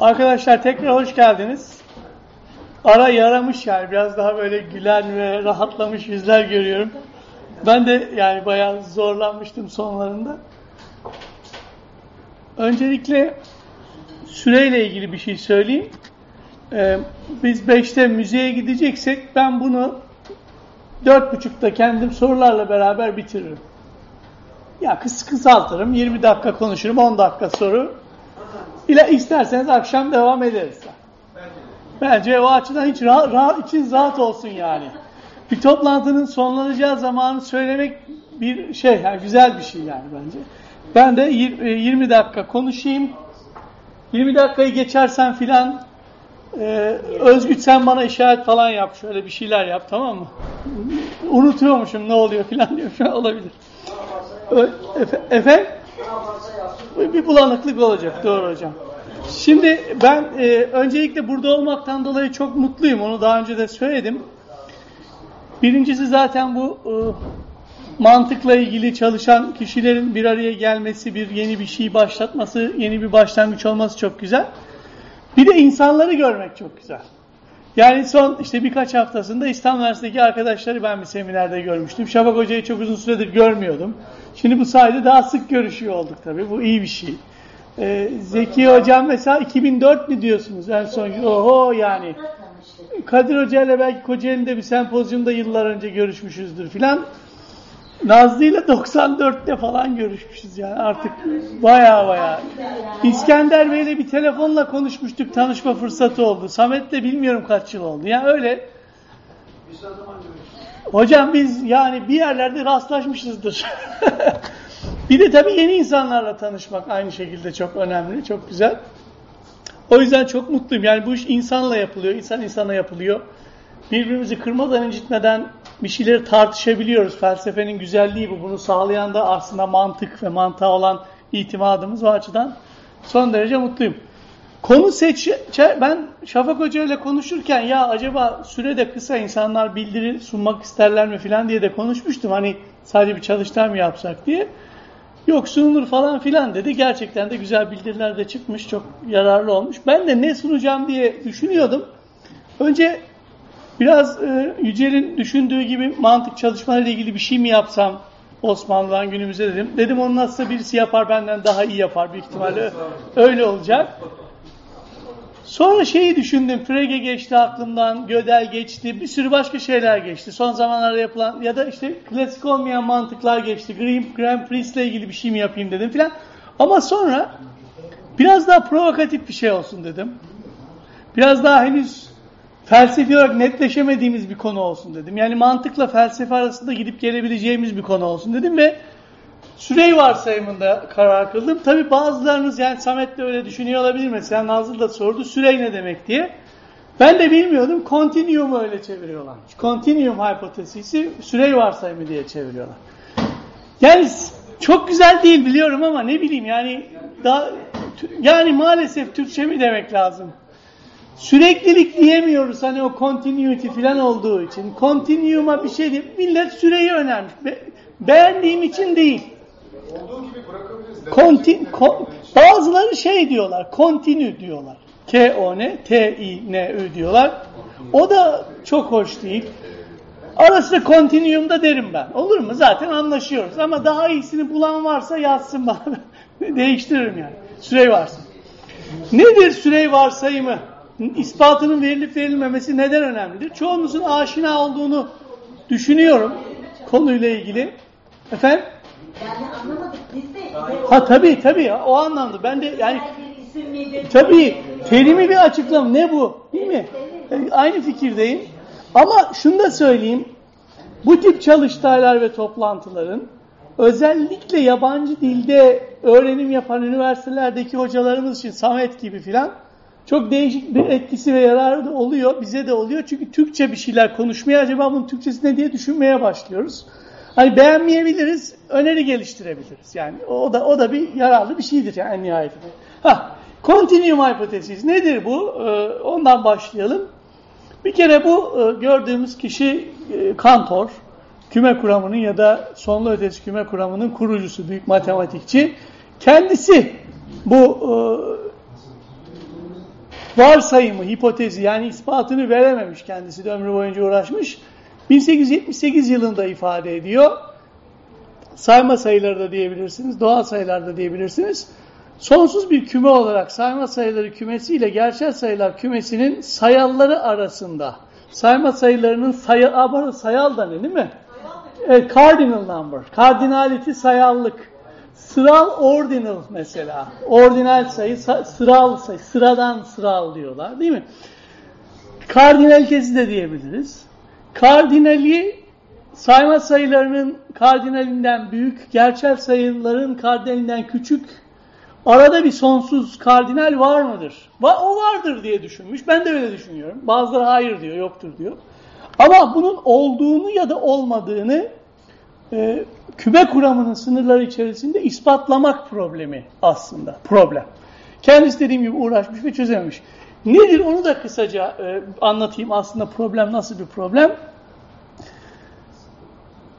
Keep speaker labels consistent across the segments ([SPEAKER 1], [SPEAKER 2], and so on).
[SPEAKER 1] Arkadaşlar tekrar hoş geldiniz. Ara yaramış yani biraz daha böyle gülen ve rahatlamış yüzler görüyorum. Ben de yani bayağı zorlanmıştım sonlarında. Öncelikle süreyle ilgili bir şey söyleyeyim. Ee, biz 5'te müzeye gideceksek ben bunu 4.30'da kendim sorularla beraber bitiririm. Ya kıs kısaltırım, 20 dakika konuşurum, 10 dakika soru. İle isterseniz akşam devam ederiz. Bence o açıdan hiç rahat, rahat, için rahat olsun yani. Bir toplantının sonlanacağı zamanı söylemek bir şey, yani güzel bir şey yani bence. Ben de 20 dakika konuşayım. 20 dakikayı geçersen filan e, Özgüç sen bana işaret falan yap, şöyle bir şeyler yap tamam mı? Unutuyormuşum ne oluyor filan diyor şu an olabilir. Efe, efendim? Bir bulanıklık olacak doğru hocam. Şimdi ben e, öncelikle burada olmaktan dolayı çok mutluyum. Onu daha önce de söyledim. Birincisi zaten bu e, mantıkla ilgili çalışan kişilerin bir araya gelmesi, bir yeni bir şey başlatması, yeni bir başlangıç olması çok güzel. Bir de insanları görmek çok güzel. Yani son işte birkaç haftasında İslam Üniversitesi'ndeki arkadaşları ben bir seminerde görmüştüm. Şafak Hoca'yı çok uzun süredir görmüyordum. Şimdi bu sayede daha sık görüşüyor olduk tabii. Bu iyi bir şey. Ee, Zeki Hocam mesela 2004 mi diyorsunuz en son? Oho yani. Kadir Hoca ile belki Kocaeli'nde bir sempozyumda yıllar önce görüşmüşüzdür filan. Nazlı ile 94'te falan görüşmüşüz yani artık baya baya. İskender Bey'le bir telefonla konuşmuştuk tanışma fırsatı oldu. Samet'le bilmiyorum kaç yıl oldu. Yani öyle. Hocam biz yani bir yerlerde rastlaşmışızdır. bir de tabii yeni insanlarla tanışmak aynı şekilde çok önemli, çok güzel. O yüzden çok mutluyum. Yani bu iş insanla yapılıyor, insan insana yapılıyor. Birbirimizi kırmadan incitmeden bir şeyleri tartışabiliyoruz. Felsefenin güzelliği bu. Bunu sağlayan da aslında mantık ve mantığa olan itimadımız o açıdan son derece mutluyum. Konu seç ben Şafak Hoca ile konuşurken ya acaba süre de kısa insanlar bildiri sunmak isterler mi filan diye de konuşmuştum. Hani sadece bir çalıştay mı yapsak diye. Yok sunulur falan filan dedi. Gerçekten de güzel bildiriler de çıkmış. Çok yararlı olmuş. Ben de ne sunacağım diye düşünüyordum. Önce biraz e, Yücel'in düşündüğü gibi mantık çalışmalarıyla ilgili bir şey mi yapsam Osmanlı'dan günümüze dedim. Dedim onu nasılsa birisi yapar benden daha iyi yapar büyük ihtimalle. Öyle olacak. Sonra şeyi düşündüm. Frege geçti aklımdan, Gödel geçti, bir sürü başka şeyler geçti. Son zamanlarda yapılan ya da işte klasik olmayan mantıklar geçti. Graham, Graham Priest'le ilgili bir şey mi yapayım dedim filan. Ama sonra biraz daha provokatif bir şey olsun dedim. Biraz daha henüz felsefi olarak netleşemediğimiz bir konu olsun dedim. Yani mantıkla felsefe arasında gidip gelebileceğimiz bir konu olsun dedim ve Sürey varsayımında karar kıldım. Tabi bazılarınız yani Samet de öyle düşünüyor olabilir mesela. Nazlı da sordu Sürey ne demek diye. Ben de bilmiyordum. Continuum'u öyle çeviriyorlar. Continuum hipotezisi Sürey varsayımı diye çeviriyorlar. Yani çok güzel değil biliyorum ama ne bileyim yani daha yani maalesef Türkçe mi demek lazım? Süreklilik diyemiyoruz hani o continuity falan olduğu için. Continuum'a bir şey değil. Millet süreyi önermiş. Be beğendiğim için değil. Olduğu gibi bazıları şey diyorlar, continue diyorlar. K-O-N, T-I-N-Ü diyorlar. O da çok hoş değil. Arası continuum'da derim ben. Olur mu? Zaten anlaşıyoruz. Ama daha iyisini bulan varsa yazsın bana. Değiştiririm yani. Sürey varsın. Nedir sürey varsayımı? İspatının verilip verilmemesi neden önemlidir? Çoğunuzun aşina olduğunu düşünüyorum konuyla ilgili. Efendim? Yani anlamadık biz de. Ha tabii tabii o anlamda. Ben de yani tabii terimi bir açıklam ne bu değil mi? Yani aynı fikirdeyim. Ama şunu da söyleyeyim. Bu tip çalıştaylar ve toplantıların özellikle yabancı dilde öğrenim yapan üniversitelerdeki hocalarımız için Samet gibi filan çok değişik bir etkisi ve yararı da oluyor. Bize de oluyor. Çünkü Türkçe bir şeyler konuşmaya acaba bunun Türkçesi ne diye düşünmeye başlıyoruz. Hani beğenmeyebiliriz, öneri geliştirebiliriz. Yani o da o da bir yararlı bir şeydir yani en nihayetinde. Ha, continuum hipotezisi nedir bu? Ee, ondan başlayalım. Bir kere bu e, gördüğümüz kişi e, Kantor, küme kuramının ya da sonlu ötesi küme kuramının kurucusu, büyük matematikçi. Kendisi bu e, varsayımı, hipotezi yani ispatını verememiş kendisi de ömrü boyunca uğraşmış. 1878 yılında ifade ediyor. Sayma sayıları da diyebilirsiniz, doğal sayılar da diyebilirsiniz. Sonsuz bir küme olarak sayma sayıları kümesi ile gerçel sayılar kümesinin sayalları arasında sayma sayılarının sayı, Aa, sayal da ne değil mi? Evet, cardinal number. Kardinality sayallık. Sıral ordinal mesela. Ordinal sayı, sıral sayı. Sıradan sıral diyorlar değil mi? Kardinalitesi de diyebiliriz. Kardinali sayma sayılarının kardinalinden büyük, gerçel sayıların kardinalinden küçük, arada bir sonsuz kardinal var mıdır? O vardır diye düşünmüş. Ben de öyle düşünüyorum. Bazıları hayır diyor, yoktur diyor. Ama bunun olduğunu ya da olmadığını e, küme kuramının sınırları içerisinde ispatlamak problemi aslında. Problem. Kendisi dediğim gibi uğraşmış ve çözememiş. Nedir onu da kısaca e, anlatayım. Aslında problem nasıl bir problem?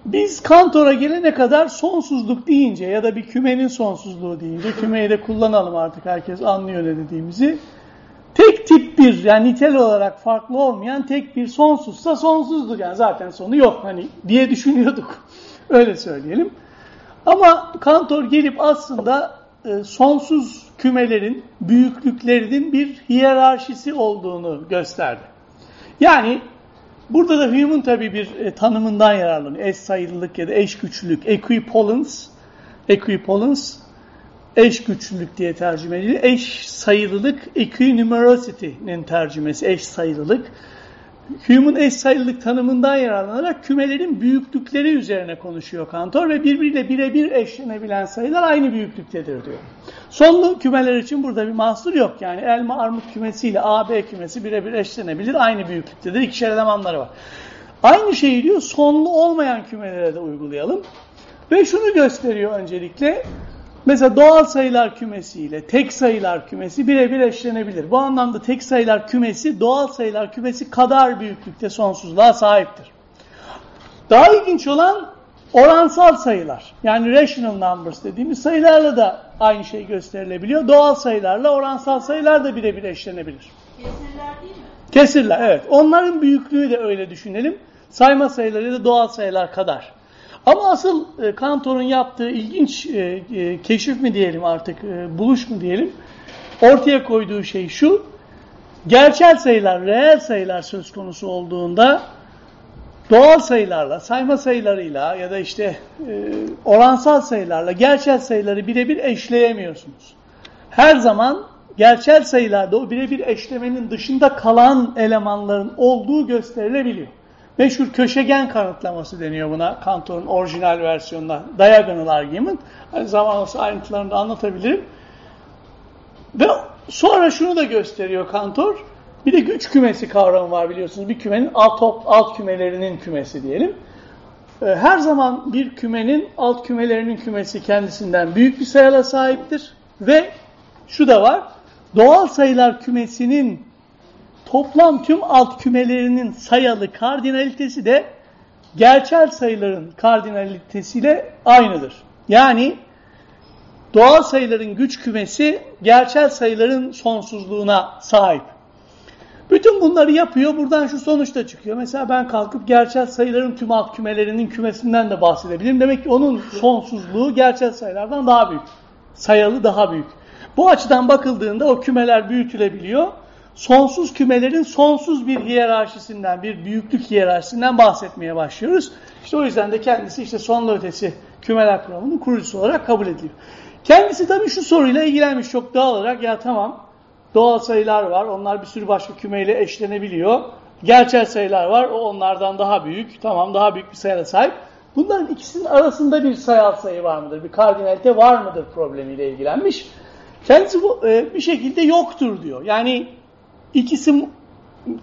[SPEAKER 1] Biz kantora gelene kadar sonsuzluk deyince ya da bir kümenin sonsuzluğu deyince, kümeyi de kullanalım artık herkes anlıyor ne dediğimizi. Tek tip bir yani nitel olarak farklı olmayan tek bir sonsuzsa sonsuzdur yani zaten sonu yok hani diye düşünüyorduk. Öyle söyleyelim. Ama kantor gelip aslında e, sonsuz kümelerin büyüklüklerinin bir hiyerarşisi olduğunu gösterdi. Yani burada da Hume'un tabi bir e, tanımından yararlanıyor. Eş sayılılık ya da eş güçlülük, equivalence, equivalence eş güçlülük diye tercüme ediliyor. Eş sayılılık, equinumerosity'nin tercümesi, eş sayılılık. Hume'un eş sayılılık tanımından yararlanarak kümelerin büyüklükleri üzerine konuşuyor Kantor ve birbiriyle birebir eşlenebilen sayılar aynı büyüklüktedir diyor. Sonlu kümeler için burada bir mahsur yok. Yani elma armut kümesiyle A, B kümesi birebir eşlenebilir. Aynı büyüklüktedir. İkişer elemanları var. Aynı şeyi diyor sonlu olmayan kümelere de uygulayalım. Ve şunu gösteriyor öncelikle. Mesela doğal sayılar kümesiyle tek sayılar kümesi birebir eşlenebilir. Bu anlamda tek sayılar kümesi doğal sayılar kümesi kadar büyüklükte sonsuzluğa sahiptir. Daha ilginç olan oransal sayılar. Yani rational numbers dediğimiz sayılarla da aynı şey gösterilebiliyor. Doğal sayılarla oransal sayılar da birebir eşlenebilir.
[SPEAKER 2] Kesirler değil mi?
[SPEAKER 1] Kesirler evet. Onların büyüklüğü de öyle düşünelim. Sayma sayıları da doğal sayılar kadar. Ama asıl e, Kantor'un yaptığı ilginç e, e, keşif mi diyelim artık, e, buluş mu diyelim, ortaya koyduğu şey şu, gerçel sayılar, reel sayılar söz konusu olduğunda doğal sayılarla, sayma sayılarıyla ya da işte e, oransal sayılarla gerçel sayıları birebir eşleyemiyorsunuz. Her zaman gerçel sayılarda o birebir eşlemenin dışında kalan elemanların olduğu gösterilebiliyor. Meşhur köşegen kanıtlaması deniyor buna Kantor'un orijinal versiyonunda. Diagonal argument. Hani zaman olsa ayrıntılarını da anlatabilirim. Ve sonra şunu da gösteriyor Kantor. Bir de güç kümesi kavramı var biliyorsunuz. Bir kümenin alt, alt kümelerinin kümesi diyelim. Ee, her zaman bir kümenin alt kümelerinin kümesi kendisinden büyük bir sayıla sahiptir. Ve şu da var. Doğal sayılar kümesinin toplam tüm alt kümelerinin sayılı kardinalitesi de gerçel sayıların kardinalitesiyle aynıdır. Yani doğal sayıların güç kümesi gerçel sayıların sonsuzluğuna sahip. Bütün bunları yapıyor. Buradan şu sonuç da çıkıyor. Mesela ben kalkıp gerçel sayıların tüm alt kümelerinin kümesinden de bahsedebilirim. Demek ki onun sonsuzluğu gerçel sayılardan daha büyük. Sayılı daha büyük. Bu açıdan bakıldığında o kümeler büyütülebiliyor sonsuz kümelerin sonsuz bir hiyerarşisinden, bir büyüklük hiyerarşisinden bahsetmeye başlıyoruz. İşte o yüzden de kendisi işte sonlu ötesi kümeler kuramının kurucusu olarak kabul ediliyor. Kendisi tabii şu soruyla ilgilenmiş çok doğal olarak ya tamam doğal sayılar var onlar bir sürü başka kümeyle eşlenebiliyor. Gerçel sayılar var o onlardan daha büyük tamam daha büyük bir sayıya sahip. Bunların ikisinin arasında bir sayal sayı var mıdır? Bir kardinalite var mıdır problemiyle ilgilenmiş. Kendisi bu e, bir şekilde yoktur diyor. Yani İkisi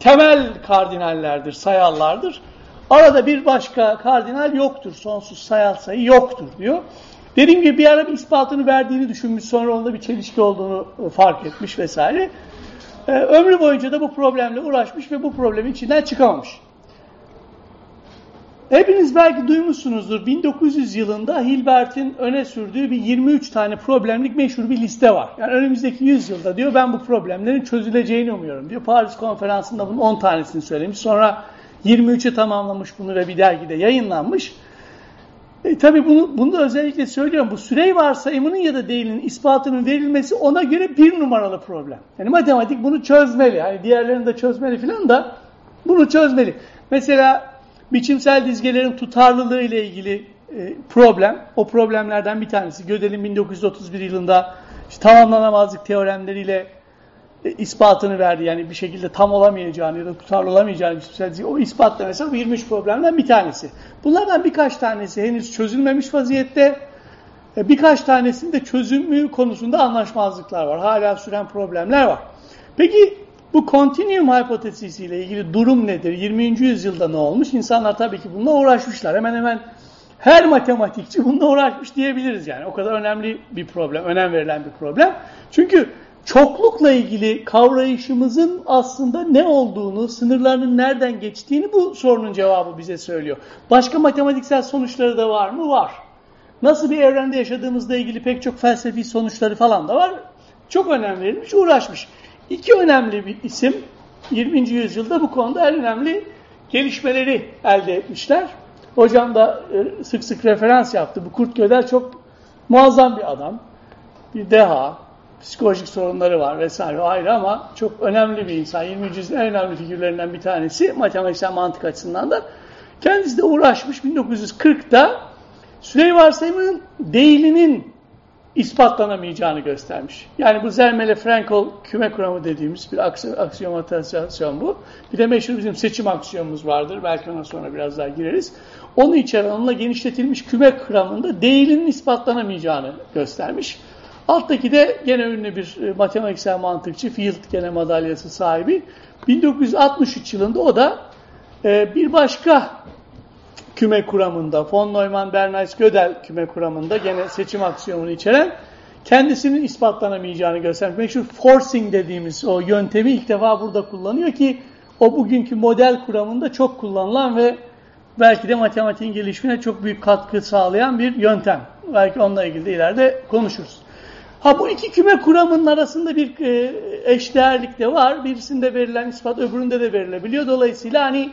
[SPEAKER 1] temel kardinallerdir, sayallardır. Arada bir başka kardinal yoktur, sonsuz sayal sayı yoktur diyor. Dediğim gibi bir ara bir ispatını verdiğini düşünmüş, sonra onda bir çelişki olduğunu fark etmiş vesaire. Ee, ömrü boyunca da bu problemle uğraşmış ve bu problemin içinden çıkamamış. Hepiniz belki duymuşsunuzdur. 1900 yılında Hilbert'in öne sürdüğü bir 23 tane problemlik meşhur bir liste var. Yani önümüzdeki 100 yılda diyor ben bu problemlerin çözüleceğini umuyorum diyor. Paris konferansında bunun 10 tanesini söylemiş. Sonra 23'e tamamlamış bunu ve bir dergide yayınlanmış. E, tabii bunu, bunu da özellikle söylüyorum. Bu süre varsayımının ya da değilinin ispatının verilmesi ona göre bir numaralı problem. Yani matematik bunu çözmeli. Yani diğerlerini de çözmeli filan da bunu çözmeli. Mesela biçimsel dizgelerin tutarlılığı ile ilgili e, problem. O problemlerden bir tanesi. Gödel'in 1931 yılında işte tamamlanamazlık teoremleriyle e, ispatını verdi. Yani bir şekilde tam olamayacağını ya da tutarlı olamayacağını biçimsel dizge. O ispatla mesela bu 23 problemden bir tanesi. Bunlardan birkaç tanesi henüz çözülmemiş vaziyette. E, birkaç tanesinde çözümü konusunda anlaşmazlıklar var. Hala süren problemler var. Peki bu kontinüum hipotezisiyle ilgili durum nedir? 20. yüzyılda ne olmuş? İnsanlar tabii ki bununla uğraşmışlar. Hemen hemen her matematikçi bununla uğraşmış diyebiliriz yani. O kadar önemli bir problem, önem verilen bir problem. Çünkü çoklukla ilgili kavrayışımızın aslında ne olduğunu, sınırlarının nereden geçtiğini bu sorunun cevabı bize söylüyor. Başka matematiksel sonuçları da var mı? Var. Nasıl bir evrende yaşadığımızla ilgili pek çok felsefi sonuçları falan da var. Çok önem verilmiş, uğraşmış. İki önemli bir isim 20. yüzyılda bu konuda en önemli gelişmeleri elde etmişler. Hocam da e, sık sık referans yaptı. Bu Kurt Gödel çok muazzam bir adam. Bir deha, psikolojik sorunları var vesaire ayrı ama çok önemli bir insan. 20. yüzyılın en önemli figürlerinden bir tanesi matematiksel mantık açısından da. Kendisi de uğraşmış 1940'da süre varsayımının değilinin ispatlanamayacağını göstermiş. Yani bu Zermele-Frankel küme kuramı dediğimiz bir aksiyomatizasyon bu. Bir de meşhur bizim seçim aksiyonumuz vardır. Belki ona sonra biraz daha gireriz. Onu içeren, onunla genişletilmiş küme kuramında değilinin ispatlanamayacağını göstermiş. Alttaki de gene ünlü bir e, matematiksel mantıkçı, Field gene madalyası sahibi. 1963 yılında o da e, bir başka küme kuramında, von Neumann Bernays Gödel küme kuramında gene seçim aksiyonunu içeren kendisinin ispatlanamayacağını göstermiş. Meşhur forcing dediğimiz o yöntemi ilk defa burada kullanıyor ki o bugünkü model kuramında çok kullanılan ve belki de matematiğin gelişimine çok büyük katkı sağlayan bir yöntem. Belki onunla ilgili de ileride konuşuruz. Ha bu iki küme kuramının arasında bir e, eşdeğerlik de var. Birisinde verilen ispat öbüründe de verilebiliyor. Dolayısıyla hani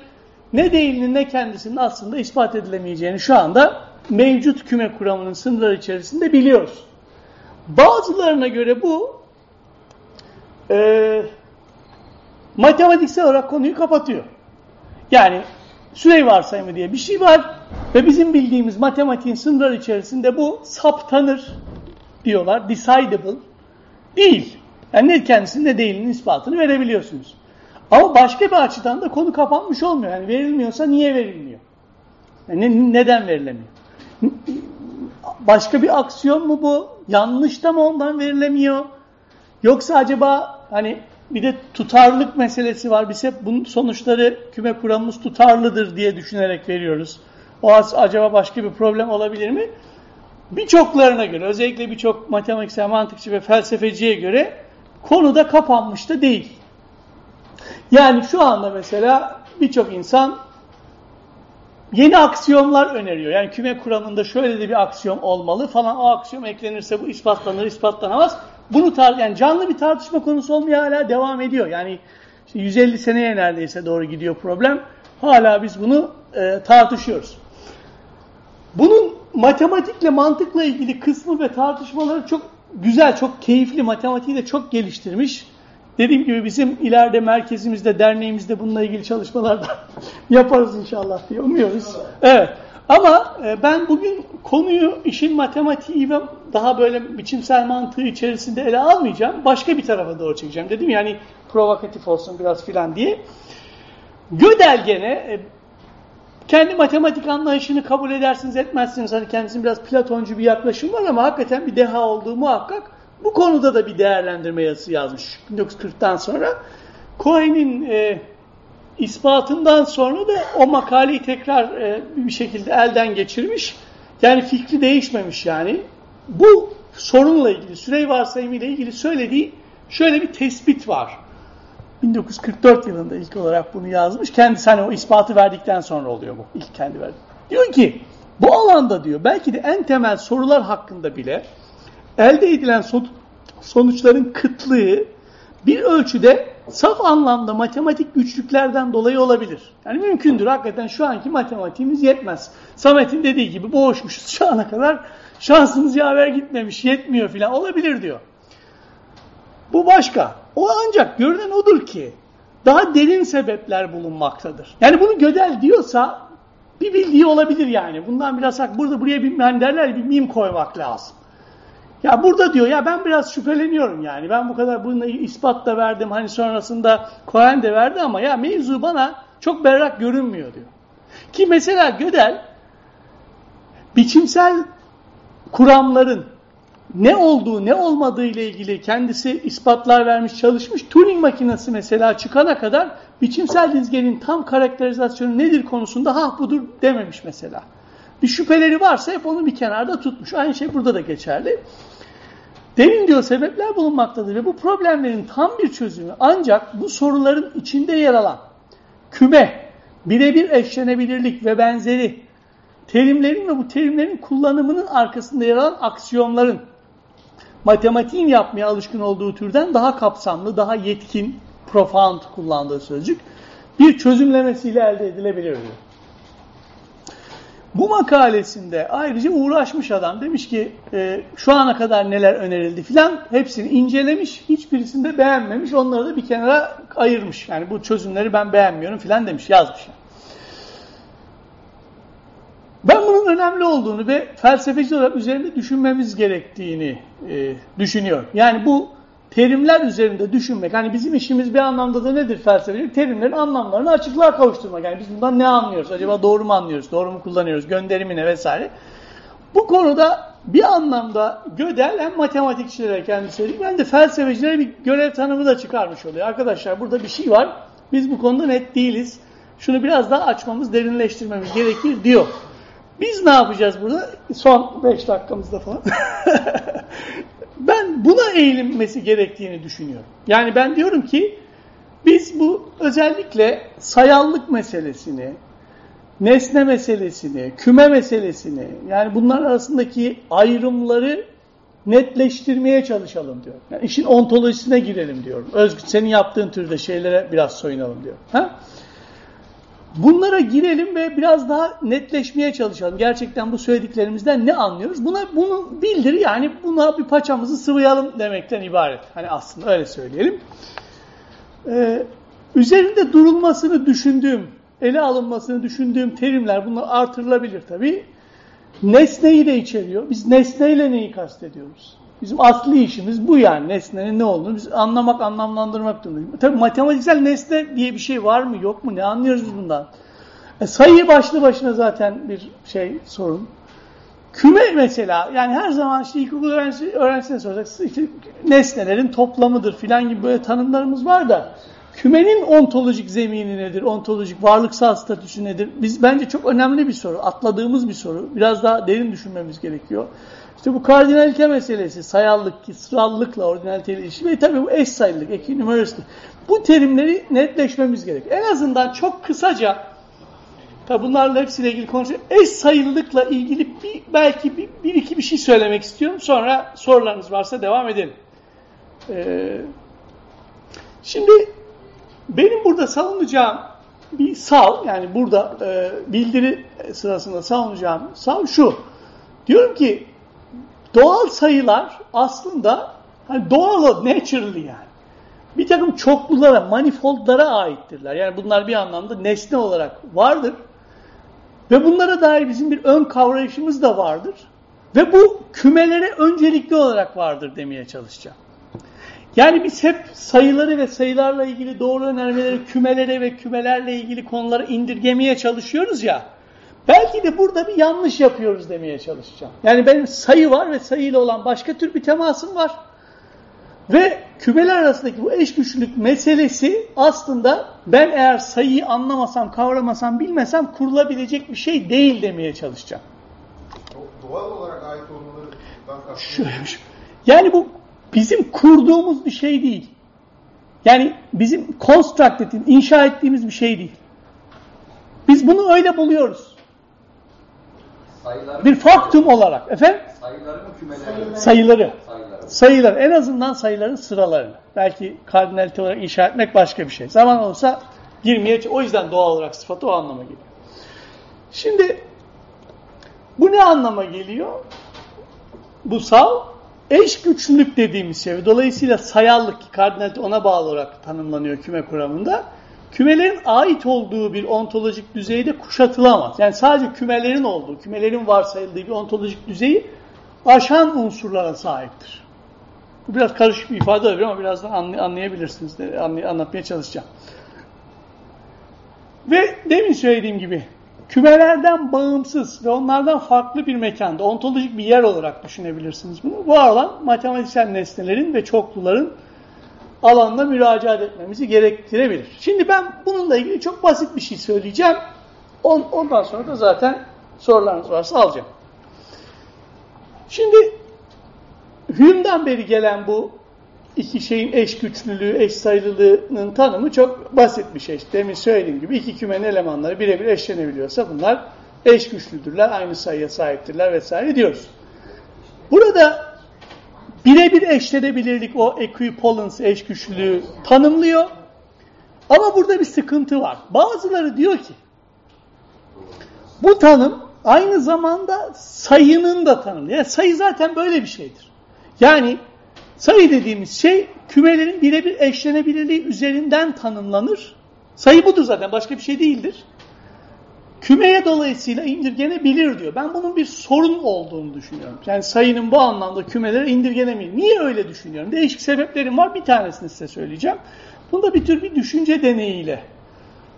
[SPEAKER 1] ne değilinin ne kendisinin aslında ispat edilemeyeceğini şu anda mevcut küme kuramının sınırları içerisinde biliyoruz. Bazılarına göre bu e, matematiksel olarak konuyu kapatıyor. Yani süre varsayımı diye bir şey var ve bizim bildiğimiz matematiğin sınırları içerisinde bu saptanır diyorlar. Decidable değil. Yani ne kendisinin ne değilinin ispatını verebiliyorsunuz. Ama başka bir açıdan da konu kapanmış olmuyor. Yani verilmiyorsa niye verilmiyor? Yani neden verilemiyor? Başka bir aksiyon mu bu? Yanlış da mı ondan verilemiyor? Yoksa acaba hani bir de tutarlılık meselesi var. Biz hep bunun sonuçları küme kuramımız tutarlıdır diye düşünerek veriyoruz. O acaba başka bir problem olabilir mi? Birçoklarına göre, özellikle birçok matematiksel mantıkçı ve felsefeciye göre konuda kapanmış da değil. Yani şu anda mesela birçok insan yeni aksiyonlar öneriyor. Yani küme kuramında şöyle de bir aksiyon olmalı falan. O aksiyon eklenirse bu ispatlanır, ispatlanamaz. Bunu tar yani canlı bir tartışma konusu olmaya hala devam ediyor. Yani işte 150 seneye neredeyse doğru gidiyor problem. Hala biz bunu e, tartışıyoruz. Bunun matematikle, mantıkla ilgili kısmı ve tartışmaları çok güzel, çok keyifli. Matematiği de çok geliştirmiş. Dediğim gibi bizim ileride merkezimizde, derneğimizde bununla ilgili çalışmalar da yaparız inşallah diye umuyoruz. Evet. Ama e, ben bugün konuyu işin matematiği ve daha böyle biçimsel mantığı içerisinde ele almayacağım. Başka bir tarafa doğru çekeceğim. Dedim yani provokatif olsun biraz filan diye. Gödel gene e, kendi matematik anlayışını kabul edersiniz etmezsiniz. Hani kendisinin biraz Platoncu bir yaklaşım var ama hakikaten bir deha olduğu muhakkak. Bu konuda da bir değerlendirme yazısı yazmış 1940'tan sonra. Cohen'in e, ispatından sonra da o makaleyi tekrar e, bir şekilde elden geçirmiş. Yani fikri değişmemiş yani. Bu sorunla ilgili, süre varsayımı ile ilgili söylediği şöyle bir tespit var. 1944 yılında ilk olarak bunu yazmış. Kendisi hani o ispatı verdikten sonra oluyor bu. İlk kendi verdi. Diyor ki bu alanda diyor belki de en temel sorular hakkında bile elde edilen sonuçların kıtlığı bir ölçüde saf anlamda matematik güçlüklerden dolayı olabilir. Yani mümkündür. Hakikaten şu anki matematiğimiz yetmez. Samet'in dediği gibi boğuşmuşuz şu ana kadar. Şansımız yaver gitmemiş, yetmiyor filan. Olabilir diyor. Bu başka. O ancak görünen odur ki daha derin sebepler bulunmaktadır. Yani bunu Gödel diyorsa bir bildiği olabilir yani. Bundan biraz burada buraya bir hani derler bir mim koymak lazım. Ya burada diyor ya ben biraz şüpheleniyorum yani. Ben bu kadar bunu ispat da verdim. Hani sonrasında Cohen de verdi ama ya mevzu bana çok berrak görünmüyor diyor. Ki mesela Gödel biçimsel kuramların ne olduğu ne olmadığı ile ilgili kendisi ispatlar vermiş çalışmış. Turing makinesi mesela çıkana kadar biçimsel dizgenin tam karakterizasyonu nedir konusunda ha budur dememiş mesela. Bir şüpheleri varsa hep onu bir kenarda tutmuş. Aynı şey burada da geçerli. Derin diyor sebepler bulunmaktadır ve bu problemlerin tam bir çözümü ancak bu soruların içinde yer alan küme, birebir eşlenebilirlik ve benzeri terimlerin ve bu terimlerin kullanımının arkasında yer alan aksiyonların matematiğin yapmaya alışkın olduğu türden daha kapsamlı, daha yetkin, profound kullandığı sözcük bir çözümlemesiyle elde edilebilir diyor. Bu makalesinde ayrıca uğraşmış adam demiş ki e, şu ana kadar neler önerildi filan hepsini incelemiş, hiçbirisinde beğenmemiş, onları da bir kenara ayırmış. Yani bu çözümleri ben beğenmiyorum filan demiş, yazmış. Ben bunun önemli olduğunu ve felsefeci olarak üzerinde düşünmemiz gerektiğini e, düşünüyorum. Yani bu terimler üzerinde düşünmek. Hani bizim işimiz bir anlamda da nedir felsefecilik? Terimlerin anlamlarını açıklığa kavuşturmak. Yani biz bundan ne anlıyoruz? Acaba doğru mu anlıyoruz? Doğru mu kullanıyoruz? Gönderimine vesaire. Bu konuda bir anlamda Gödel hem matematikçilere kendisi dedik, ben de felsefecilere bir görev tanımı da çıkarmış oluyor. Arkadaşlar burada bir şey var. Biz bu konuda net değiliz. Şunu biraz daha açmamız, derinleştirmemiz gerekir diyor. Biz ne yapacağız burada? Son 5 dakikamızda falan. ben buna eğilinmesi gerektiğini düşünüyorum. Yani ben diyorum ki biz bu özellikle sayallık meselesini, nesne meselesini, küme meselesini yani bunlar arasındaki ayrımları netleştirmeye çalışalım diyor. Yani işin ontolojisine girelim diyorum. Özgür senin yaptığın türde şeylere biraz soyunalım diyor. Ha? Bunlara girelim ve biraz daha netleşmeye çalışalım. Gerçekten bu söylediklerimizden ne anlıyoruz? Buna bunu bildir yani buna bir paçamızı sıvayalım demekten ibaret. Hani aslında öyle söyleyelim. Ee, üzerinde durulmasını düşündüğüm, ele alınmasını düşündüğüm terimler bunlar artırılabilir tabii. Nesneyi de içeriyor. Biz nesneyle neyi kastediyoruz? Bizim asli işimiz bu yani. Nesnenin ne olduğunu biz anlamak, anlamlandırmak durumundayız. Tabii matematiksel nesne diye bir şey var mı, yok mu? Ne anlıyoruz biz bundan? E, sayı başlı başına zaten bir şey sorun. Küme mesela yani her zaman işte ilkokul öğrencisi, öğrencisine soracaksınız işte nesnelerin toplamıdır filan gibi böyle tanımlarımız var da kümenin ontolojik zemini nedir? Ontolojik varlıksal statüsü nedir? Biz bence çok önemli bir soru. Atladığımız bir soru. Biraz daha derin düşünmemiz gerekiyor. İşte bu kardinalite meselesi, sayallık, sırallıkla ordinalite ilişki ve tabii bu eş sayılık, ekinumerosity. Bu terimleri netleşmemiz gerek. En azından çok kısaca, tabi bunlarla hepsiyle ilgili konuşuyor. Eş sayılılıkla ilgili bir, belki bir, bir iki bir şey söylemek istiyorum. Sonra sorularınız varsa devam edelim. Ee, şimdi benim burada savunacağım bir sav, yani burada e, bildiri sırasında savunacağım sav şu. Diyorum ki Doğal sayılar aslında hani doğal, naturally yani. Bir takım çoklulara, manifoldlara aittirler. Yani bunlar bir anlamda nesne olarak vardır. Ve bunlara dair bizim bir ön kavrayışımız da vardır. Ve bu kümelere öncelikli olarak vardır demeye çalışacağım. Yani biz hep sayıları ve sayılarla ilgili doğru önermeleri kümelere ve kümelerle ilgili konulara indirgemeye çalışıyoruz ya. Belki de burada bir yanlış yapıyoruz demeye çalışacağım. Yani benim sayı var ve sayıyla olan başka tür bir temasım var. Ve kümeler arasındaki bu eş güçlülük meselesi aslında ben eğer sayıyı anlamasam, kavramasam, bilmesem kurulabilecek bir şey değil demeye çalışacağım.
[SPEAKER 2] Doğal olarak ait olmaları
[SPEAKER 1] Şöyle, yani bu bizim kurduğumuz bir şey değil. Yani bizim construct ettiğimiz, inşa ettiğimiz bir şey değil. Biz bunu öyle buluyoruz.
[SPEAKER 3] Sayıları
[SPEAKER 1] Bir faktum olarak. Efendim?
[SPEAKER 3] Sayıları mı kümeleri?
[SPEAKER 1] Sayıları.
[SPEAKER 3] Sayıları.
[SPEAKER 1] Sayılar. En azından sayıların sıralarını. Belki kardinalite olarak inşa etmek başka bir şey. Zaman olsa girmeye o yüzden doğal olarak sıfatı o anlama geliyor. Şimdi bu ne anlama geliyor? Bu sal eş güçlülük dediğimiz şey. Dolayısıyla sayallık ki kardinalite ona bağlı olarak tanımlanıyor küme kuramında. Kümelerin ait olduğu bir ontolojik düzeyde kuşatılamaz. Yani sadece kümelerin olduğu, kümelerin varsayıldığı bir ontolojik düzeyi aşan unsurlara sahiptir. Bu biraz karışık bir ifade olabilir ama birazdan anlay- anlayabilirsiniz. Anlay- anlatmaya çalışacağım. Ve demin söylediğim gibi kümelerden bağımsız ve onlardan farklı bir mekanda, ontolojik bir yer olarak düşünebilirsiniz bunu. Bu alan matematiksel nesnelerin ve çokluların alanına müracaat etmemizi gerektirebilir. Şimdi ben bununla ilgili çok basit bir şey söyleyeceğim. On, ondan sonra da zaten sorularınız varsa alacağım. Şimdi Hume'dan beri gelen bu iki şeyin eş güçlülüğü, eş sayılılığının tanımı çok basit bir şey. Demin söylediğim gibi iki kümenin elemanları birebir eşlenebiliyorsa bunlar eş güçlüdürler, aynı sayıya sahiptirler vesaire diyoruz. Burada birebir eşlenebilirlik o equivalence eş tanımlıyor. Ama burada bir sıkıntı var. Bazıları diyor ki bu tanım aynı zamanda sayının da tanımı. Yani sayı zaten böyle bir şeydir. Yani sayı dediğimiz şey kümelerin birebir eşlenebilirliği üzerinden tanımlanır. Sayı budur zaten başka bir şey değildir. Kümeye dolayısıyla indirgenebilir diyor. Ben bunun bir sorun olduğunu düşünüyorum. Yani sayının bu anlamda kümelere indirgenemeyin. Niye öyle düşünüyorum? Değişik sebeplerim var. Bir tanesini size söyleyeceğim. Bunda bir tür bir düşünce deneyiyle.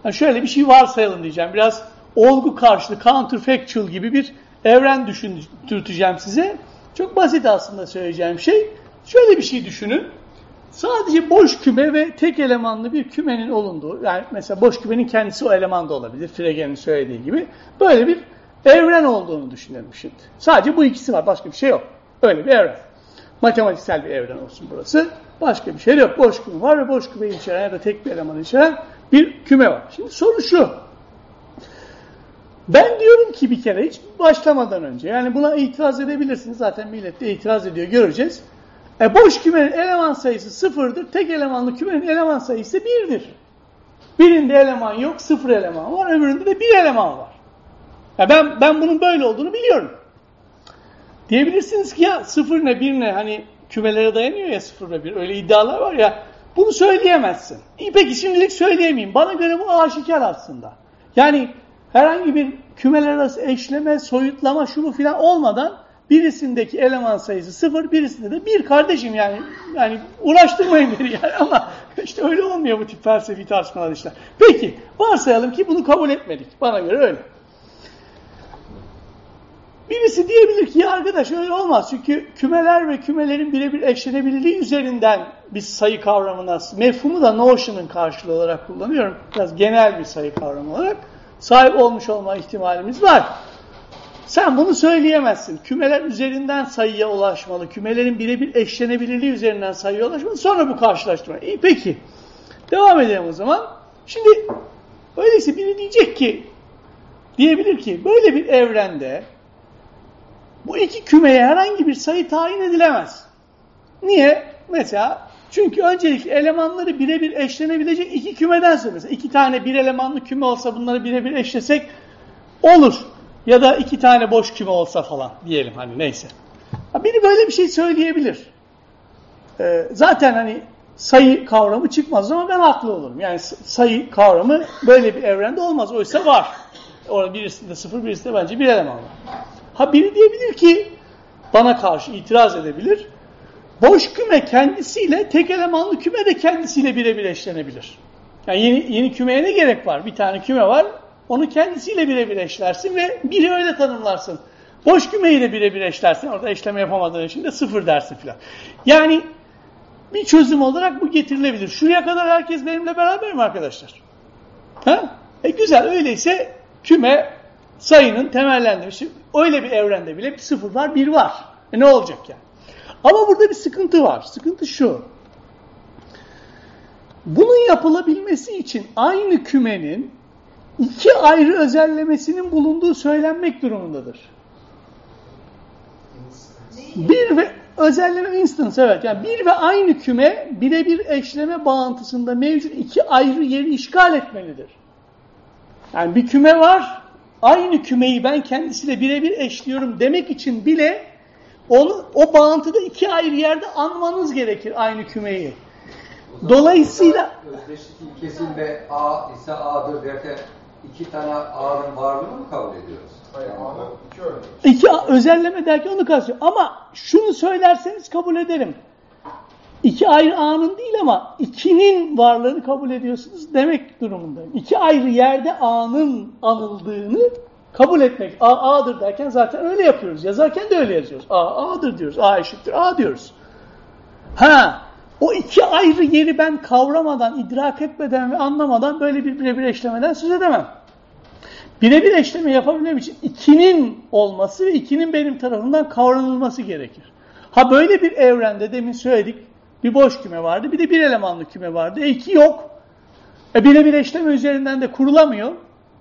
[SPEAKER 1] Yani şöyle bir şey varsayalım diyeceğim. Biraz olgu karşılığı, counterfactual gibi bir evren düşündürteceğim size. Çok basit aslında söyleyeceğim şey. Şöyle bir şey düşünün. Sadece boş küme ve tek elemanlı bir kümenin olunduğu, yani mesela boş kümenin kendisi o eleman da olabilir, Frege'nin söylediği gibi. Böyle bir evren olduğunu düşünelim şimdi. Sadece bu ikisi var, başka bir şey yok. Öyle bir evren. Matematiksel bir evren olsun burası. Başka bir şey yok. Boş küme var ve boş kümeyi içeren ya da tek bir elemanı içeren bir küme var. Şimdi soru şu. Ben diyorum ki bir kere hiç başlamadan önce, yani buna itiraz edebilirsiniz. Zaten millet de itiraz ediyor, göreceğiz. E boş kümenin eleman sayısı sıfırdır. Tek elemanlı kümenin eleman sayısı birdir. Birinde eleman yok, sıfır eleman var. Öbüründe de bir eleman var. Ya ben ben bunun böyle olduğunu biliyorum. Diyebilirsiniz ki ya sıfır ne bir ne hani kümelere dayanıyor ya sıfır ve bir öyle iddialar var ya bunu söyleyemezsin. İyi peki şimdilik söyleyemeyeyim. Bana göre bu aşikar aslında. Yani herhangi bir kümeler arası eşleme, soyutlama, şu bu filan olmadan birisindeki eleman sayısı sıfır, birisinde de bir kardeşim yani. Yani uğraştırmayın beni yani ama işte öyle olmuyor bu tip felsefi tartışmalar işte. Peki varsayalım ki bunu kabul etmedik. Bana göre öyle. Birisi diyebilir ki ya arkadaş öyle olmaz. Çünkü kümeler ve kümelerin birebir eşlenebilirliği üzerinden biz sayı kavramına, mefhumu da notion'ın karşılığı olarak kullanıyorum. Biraz genel bir sayı kavramı olarak sahip olmuş olma ihtimalimiz var. Sen bunu söyleyemezsin. Kümeler üzerinden sayıya ulaşmalı. Kümelerin birebir eşlenebilirliği üzerinden sayıya ulaşmalı. Sonra bu karşılaştırma. İyi peki. Devam edelim o zaman. Şimdi öyleyse biri diyecek ki diyebilir ki böyle bir evrende bu iki kümeye herhangi bir sayı tayin edilemez. Niye? Mesela çünkü öncelikle elemanları birebir eşlenebilecek iki kümeden mesela iki tane bir elemanlı küme olsa bunları birebir eşlesek olur. Ya da iki tane boş küme olsa falan diyelim hani neyse. Biri böyle bir şey söyleyebilir. Ee, zaten hani sayı kavramı çıkmaz ama ben haklı olurum. Yani sayı kavramı böyle bir evrende olmaz. Oysa var. Orada birisinde sıfır, birisinde bence bir eleman var. Ha biri diyebilir ki bana karşı itiraz edebilir. Boş küme kendisiyle tek elemanlı küme de kendisiyle birebir eşlenebilir. Yani yeni, yeni kümeye ne gerek var? Bir tane küme var. Onu kendisiyle birebir eşlersin ve biri öyle tanımlarsın. Boş kümeyi de birebir eşlersin. Orada eşleme yapamadığın için de sıfır dersin filan. Yani bir çözüm olarak bu getirilebilir. Şuraya kadar herkes benimle beraber mi arkadaşlar? Ha? E güzel öyleyse küme sayının temellendirmişi. Öyle bir evrende bile bir sıfır var, bir var. E ne olacak yani? Ama burada bir sıkıntı var. Sıkıntı şu. Bunun yapılabilmesi için aynı kümenin iki ayrı özellemesinin bulunduğu söylenmek durumundadır. Bir ve özelleme instance evet yani bir ve aynı küme birebir eşleme bağıntısında mevcut iki ayrı yeri işgal etmelidir. Yani bir küme var aynı kümeyi ben kendisiyle birebir eşliyorum demek için bile onu o bağıntıda iki ayrı yerde anmanız gerekir aynı kümeyi. Dolayısıyla
[SPEAKER 3] özdeşlik ilkesinde A ise A'dır derken iki tane A'nın varlığını mı kabul ediyoruz?
[SPEAKER 2] Hayır, A'nın iki örnek.
[SPEAKER 1] iki özelleme derken onu kastediyor. Ama şunu söylerseniz kabul ederim. İki ayrı A'nın değil ama ikinin varlığını kabul ediyorsunuz demek durumundayım. İki ayrı yerde A'nın anıldığını kabul etmek. A A'dır derken zaten öyle yapıyoruz. Yazarken de öyle yazıyoruz. A A'dır diyoruz. A eşittir A diyoruz. Ha, o iki ayrı yeri ben kavramadan, idrak etmeden ve anlamadan böyle bir birebir eşlemeden söz edemem. Birebir eşleme yapabilmem için ikinin olması ve ikinin benim tarafından kavranılması gerekir. Ha böyle bir evrende demin söyledik bir boş küme vardı bir de bir elemanlı küme vardı. E iki yok. E birebir eşleme üzerinden de kurulamıyor.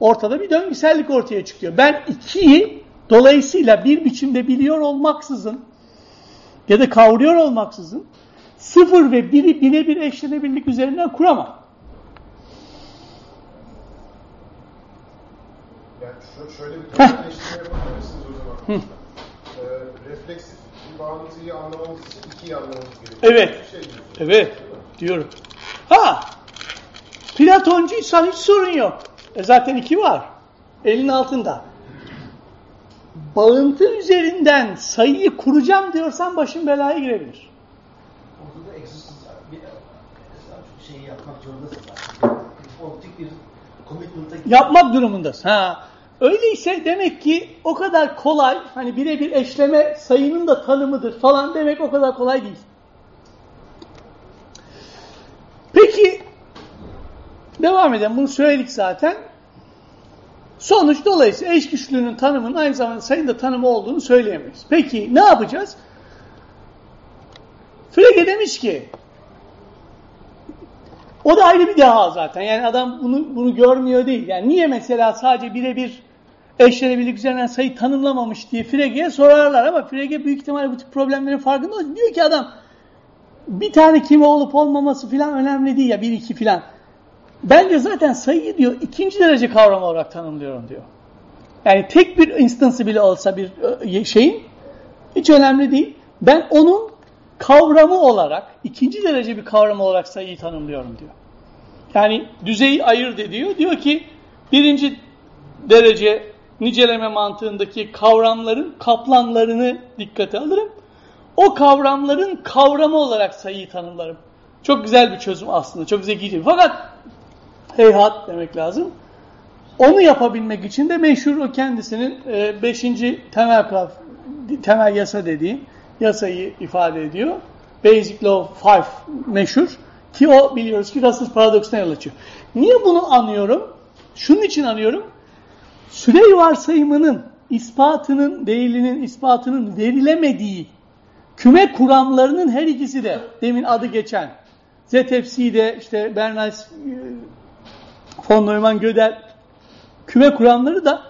[SPEAKER 1] Ortada bir döngüsellik ortaya çıkıyor. Ben ikiyi dolayısıyla bir biçimde biliyor olmaksızın ya da kavruyor olmaksızın sıfır ve biri birebir eşlenebilirlik üzerinden kuramam.
[SPEAKER 2] Yani şöyle bir toplamleştirme yapabilirsiniz o zaman. Ee, refleksif bir bağıntıyı anlamamız için ikiyi anlamamız gerekiyor.
[SPEAKER 1] Evet.
[SPEAKER 2] Bir şey.
[SPEAKER 1] Evet diyorum. Ha Platoncuysan hiç sorun yok. E zaten iki var. Elin altında. Bağıntı üzerinden sayıyı kuracağım diyorsan başın belaya girebilir.
[SPEAKER 4] Orada da existence bir şeyi yapmak
[SPEAKER 1] Yapmak durumundasın. Ha. Öyleyse demek ki o kadar kolay, hani birebir eşleme sayının da tanımıdır falan demek o kadar kolay değil. Peki, devam edelim. Bunu söyledik zaten. Sonuç dolayısıyla eş güçlüğünün tanımının aynı zamanda sayının da tanımı olduğunu söyleyemeyiz. Peki ne yapacağız? Frege demiş ki, o da ayrı bir deha zaten. Yani adam bunu bunu görmüyor değil. Yani niye mesela sadece birebir eşlenebilirlik üzerinden sayı tanımlamamış diye Frege'ye sorarlar ama Frege büyük ihtimalle bu tip problemlerin farkında. Diyor ki adam bir tane kime olup olmaması filan önemli değil ya bir iki filan. Bence zaten sayıyı diyor ikinci derece kavram olarak tanımlıyorum diyor. Yani tek bir instansı bile olsa bir e, şeyin hiç önemli değil. Ben onun kavramı olarak, ikinci derece bir kavram olarak sayıyı tanımlıyorum diyor. Yani düzeyi ayırt ediyor. Diyor ki birinci derece niceleme mantığındaki kavramların kaplanlarını dikkate alırım. O kavramların kavramı olarak sayıyı tanımlarım. Çok güzel bir çözüm aslında. Çok zekice. Fakat heyhat demek lazım. Onu yapabilmek için de meşhur o kendisinin 5. temel kural, temel yasa dediği yasayı ifade ediyor. Basic Law 5 meşhur. Ki o biliyoruz ki Russell paradoksuna yol açıyor. Niye bunu anıyorum? Şunun için anıyorum. Sürey varsayımının ispatının, değilinin ispatının verilemediği küme kuramlarının her ikisi de demin adı geçen ZFC'de işte Bernays, von Neumann, Gödel küme kuramları da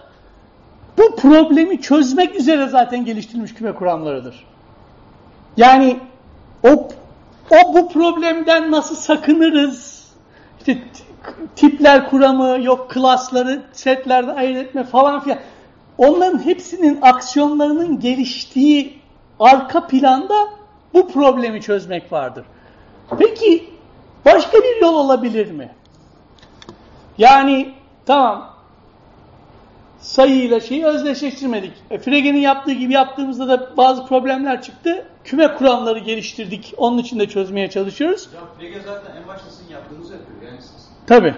[SPEAKER 1] bu problemi çözmek üzere zaten geliştirilmiş küme kuramlarıdır. Yani o, o bu problemden nasıl sakınırız? İşte tipler kuramı, yok klasları setlerde ayırt etme falan filan. Onların hepsinin aksiyonlarının geliştiği arka planda bu problemi çözmek vardır. Peki başka bir yol olabilir mi? Yani tamam sayıyla şeyi özdeşleştirmedik. E, Frege'nin yaptığı gibi yaptığımızda da bazı problemler çıktı. Küme kuramları geliştirdik. Onun için de çözmeye çalışıyoruz.
[SPEAKER 5] Hocam Frege zaten en başta sizin yaptığınızı yapıyor. Yani siz,
[SPEAKER 1] Tabii.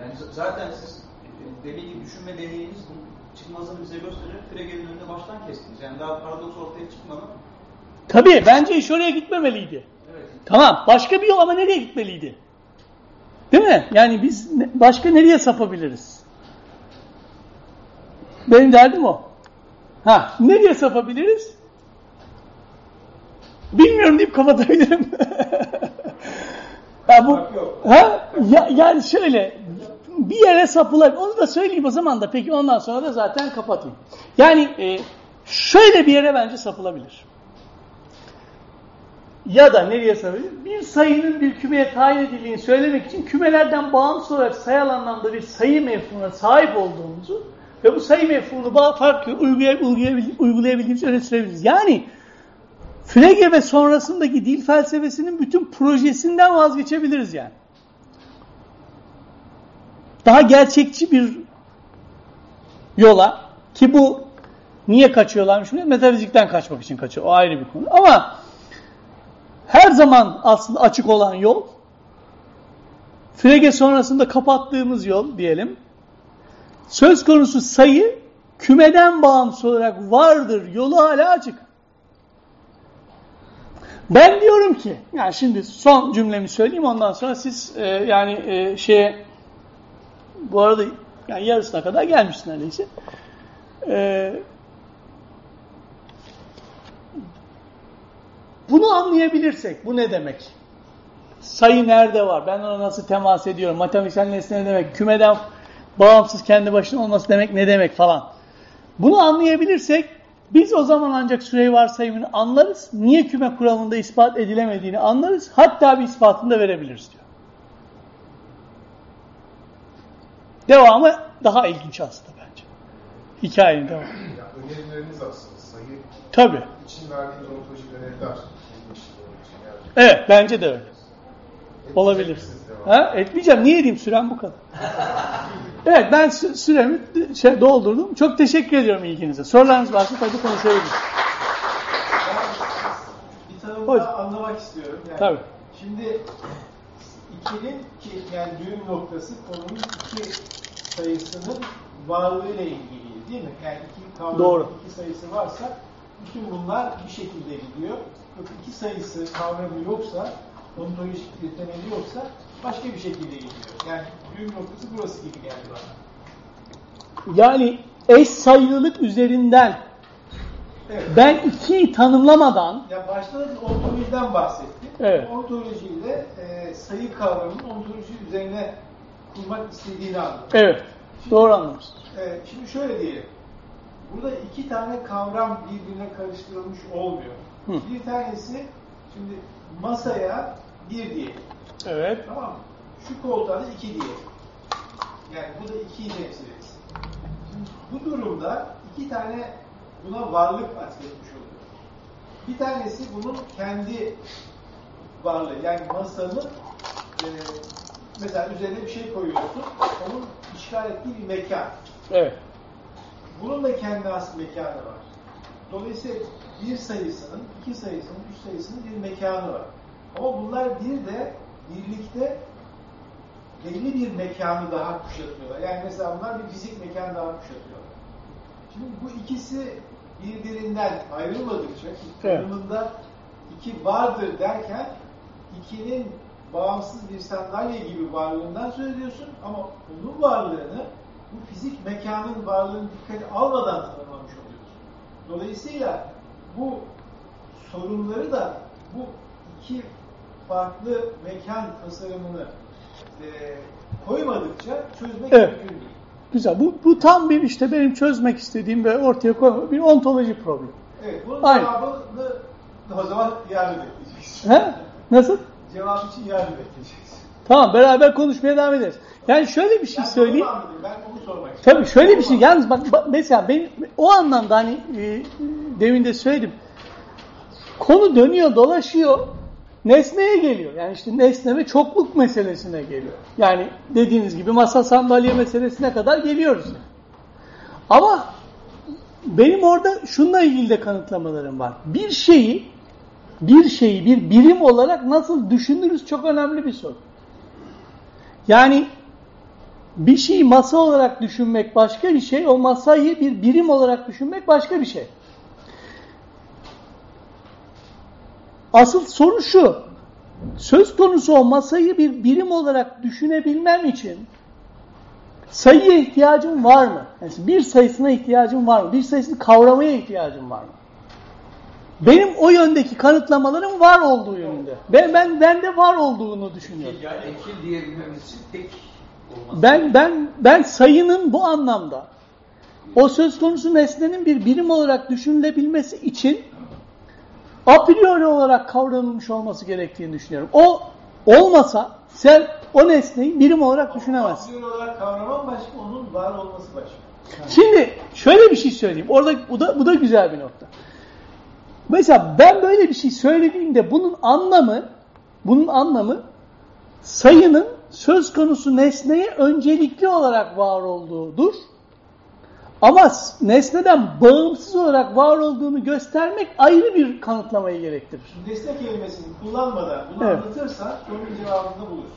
[SPEAKER 5] yani zaten siz e, demin ki düşünme deneyiniz bunun çıkmazını bize gösterir. Frege'nin önünde baştan kestiniz. Yani daha paradoks ortaya çıkmadan.
[SPEAKER 1] Tabii bence iş oraya gitmemeliydi.
[SPEAKER 5] Evet.
[SPEAKER 1] Tamam başka bir yol ama nereye gitmeliydi? Değil mi? Yani biz başka nereye sapabiliriz? Benim derdim o. Ha, nereye sapabiliriz? Bilmiyorum deyip kapatabilirim. Ya bu ha ya, yani şöyle bir yere sapılabilir. Onu da söyleyeyim o zaman da peki ondan sonra da zaten kapatayım. Yani e, şöyle bir yere bence sapılabilir. Ya da nereye sapılabilir? Bir sayının bir kümeye tayin edildiğini söylemek için kümelerden bağımsız olarak sayal anlamda bir sayı mefhumuna sahip olduğumuzu ve bu sayı mefhumunu farklı uygulay- uygulayabil- uygulayabildiğimizi öne sürebiliriz. Yani Frege ve sonrasındaki dil felsefesinin bütün projesinden vazgeçebiliriz yani. Daha gerçekçi bir yola ki bu niye kaçıyorlarmış? Metafizikten kaçmak için kaçıyor. O ayrı bir konu. Ama her zaman aslında açık olan yol Frege sonrasında kapattığımız yol diyelim. Söz konusu sayı kümeden bağımsız olarak vardır. Yolu hala açık. Ben diyorum ki, yani şimdi son cümlemi söyleyeyim ondan sonra siz e, yani e, şeye bu arada yani yarısına kadar gelmiş neredeyse. E, bunu anlayabilirsek, bu ne demek? Sayı nerede var? Ben ona nasıl temas ediyorum? Matematiksel nesne ne demek? Kümeden bağımsız kendi başına olması demek ne demek falan. Bunu anlayabilirsek biz o zaman ancak süreyi varsayımını anlarız. Niye küme kuramında ispat edilemediğini anlarız. Hatta bir ispatını da verebiliriz diyor. Devamı daha ilginç aslında bence. Hikayenin devamı.
[SPEAKER 2] Ya önerileriniz aslında sayı
[SPEAKER 1] Tabii.
[SPEAKER 2] için verdiğiniz ontolojik öneriler yani.
[SPEAKER 1] Evet bence de öyle. Olabilir. Ha? Etmeyeceğim. Niye edeyim? Sürem bu kadar. Evet ben sü- süremi şey, doldurdum. Çok teşekkür ediyorum ilginize. Sorularınız varsa tabii konuşabiliriz.
[SPEAKER 4] Bir
[SPEAKER 1] Hocam.
[SPEAKER 4] daha anlamak istiyorum. Yani
[SPEAKER 1] Tabii.
[SPEAKER 4] Şimdi ikinin ki yani düğüm noktası konunun iki sayısının varlığıyla ilgili değil mi? Yani iki kavramın
[SPEAKER 1] Doğru.
[SPEAKER 4] iki sayısı varsa bütün bunlar bir şekilde gidiyor. Yok iki sayısı kavramı yoksa, ontolojik temeli yoksa başka bir şekilde gidiyor. Yani düğüm noktası burası gibi geldi bana.
[SPEAKER 1] Yani eş sayılılık üzerinden
[SPEAKER 4] Evet.
[SPEAKER 1] ben ikiyi tanımlamadan
[SPEAKER 4] Ya başta da ontolojiden bahsettik.
[SPEAKER 1] Evet.
[SPEAKER 4] Ontolojiyle e, sayı kavramının ontoloji üzerine kurmak istediğini anladık.
[SPEAKER 1] evet doğru anlamışsınız.
[SPEAKER 4] E, şimdi şöyle diyelim. Burada iki tane kavram birbirine karıştırılmış olmuyor.
[SPEAKER 1] Hı.
[SPEAKER 4] Bir tanesi şimdi masaya bir diyelim.
[SPEAKER 1] Evet.
[SPEAKER 4] Tamam mı? Şu koltuğa da iki diyelim. Yani bu da ikiyi temsil etsin. Bu durumda iki tane buna varlık atfetmiş oluyor. Bir tanesi bunun kendi varlığı. Yani masanın e, mesela üzerine bir şey koyuyorsun. Onun işgal ettiği bir mekan.
[SPEAKER 1] Evet.
[SPEAKER 4] Bunun da kendi has mekanı var. Dolayısıyla bir sayısının, iki sayısının, üç sayısının bir mekanı var. Ama bunlar bir de birlikte belli bir mekanı daha kuşatıyorlar. Yani mesela bunlar bir fizik mekan daha kuşatıyorlar. Şimdi bu ikisi birbirinden ayrılmadıkça, tanımında iki vardır derken ikinin bağımsız bir sandalye gibi varlığından söz ediyorsun ama onun varlığını bu fizik mekanın varlığını dikkate almadan tanımlamış oluyorsun. Dolayısıyla bu sorunları da bu iki farklı mekan tasarımını e, koymadıkça çözmek
[SPEAKER 1] Evet.
[SPEAKER 4] mümkün değil.
[SPEAKER 1] Güzel. Bu, bu tam bir işte benim çözmek istediğim ve ortaya koymak bir ontoloji problemi.
[SPEAKER 4] Evet, bunun
[SPEAKER 1] Aynen.
[SPEAKER 4] cevabını o zaman yarın bekleyeceksin.
[SPEAKER 1] He? Nasıl?
[SPEAKER 4] Cevap için yarın bekleyeceksin.
[SPEAKER 1] Tamam beraber konuşmaya devam ederiz. Yani şöyle bir şey
[SPEAKER 4] Yani
[SPEAKER 1] söyleyeyim.
[SPEAKER 4] Ben onu sormak istiyorum.
[SPEAKER 1] Tabii şöyle bir şey. Yalnız bak, bak mesela ben o anlamda hani e, demin de söyledim. Konu dönüyor, dolaşıyor. Nesneye geliyor. Yani işte nesne ve çokluk meselesine geliyor. Yani dediğiniz gibi masa sandalye meselesine kadar geliyoruz. Ama benim orada şununla ilgili de kanıtlamalarım var. Bir şeyi bir şeyi bir birim olarak nasıl düşünürüz çok önemli bir soru. Yani bir şeyi masa olarak düşünmek başka bir şey, o masayı bir birim olarak düşünmek başka bir şey. Asıl soru şu, söz konusu o masayı bir birim olarak düşünebilmem için sayıya ihtiyacım var mı? Yani bir sayısına ihtiyacım var mı? Bir sayısını kavramaya ihtiyacım var mı? Benim o yöndeki kanıtlamalarım var olduğu yönünde. Ben ben bende var olduğunu düşünüyorum.
[SPEAKER 3] Yani ekil diyebilmemiz için tek olması.
[SPEAKER 1] Ben ben ben sayının bu anlamda o söz konusu nesnenin bir birim olarak düşünülebilmesi için a priori olarak kavranılmış olması gerektiğini düşünüyorum. O olmasa sen o nesneyi birim olarak düşünemezsin.
[SPEAKER 4] Aksiyon olarak kavramam başka, onun var olması başka.
[SPEAKER 1] Şimdi şöyle bir şey söyleyeyim. Orada bu da bu da güzel bir nokta. Mesela ben böyle bir şey söylediğimde bunun anlamı bunun anlamı sayının söz konusu nesneye öncelikli olarak var olduğudur. Ama nesneden bağımsız olarak var olduğunu göstermek ayrı bir kanıtlamayı gerektirir.
[SPEAKER 4] Nesne kelimesini kullanmadan bunu
[SPEAKER 1] Evet.
[SPEAKER 4] anlatırsan sorunun cevabını bulursun.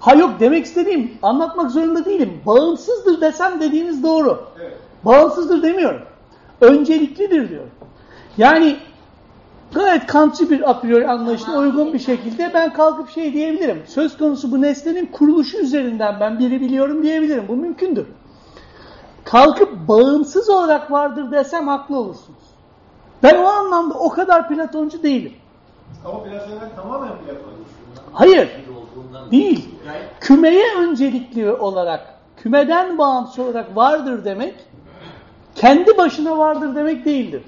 [SPEAKER 1] Ha yok demek istediğim anlatmak zorunda değilim. Bağımsızdır desem dediğiniz doğru.
[SPEAKER 4] Evet.
[SPEAKER 1] Bağımsızdır demiyorum. Önceliklidir diyorum. Yani gayet kantçı bir a priori anlayışına uygun bir şekilde ben kalkıp şey diyebilirim. Söz konusu bu nesnenin kuruluşu üzerinden ben biri biliyorum diyebilirim. Bu mümkündür. Kalkıp bağımsız olarak vardır desem haklı olursunuz. Ben o anlamda o kadar Platoncu değilim.
[SPEAKER 4] Ama Platon'dan tamamen Platon.
[SPEAKER 1] Hayır, değil. Kümeye öncelikli olarak, kümeden bağımsız olarak vardır demek, kendi başına vardır demek değildir.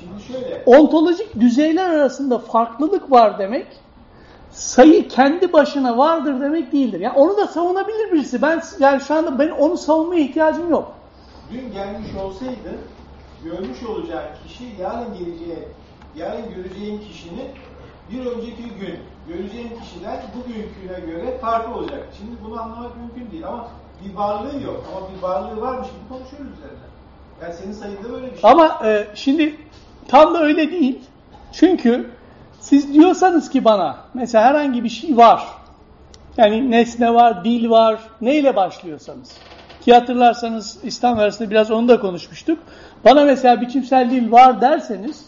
[SPEAKER 4] Şimdi şöyle,
[SPEAKER 1] Ontolojik düzeyler arasında farklılık var demek, sayı kendi başına vardır demek değildir. Yani onu da savunabilir birisi. Ben yani şu anda ben onu savunmaya ihtiyacım yok.
[SPEAKER 4] dün gelmiş olsaydı görmüş olacağın kişi yarın geleceği, yarın göreceğin kişinin bir önceki gün göreceğin kişiden bugünküne göre farklı olacak. Şimdi bunu anlamak mümkün değil ama bir varlığı yok ama bir varlığı varmış gibi konuşuyoruz üzerine. Yani senin sayında böyle bir şey.
[SPEAKER 1] Ama e, şimdi tam da öyle değil. Çünkü siz diyorsanız ki bana mesela herhangi bir şey var. Yani nesne var, dil var. Neyle başlıyorsanız. Ki hatırlarsanız İslam arasında biraz onu da konuşmuştuk. Bana mesela biçimsel dil var derseniz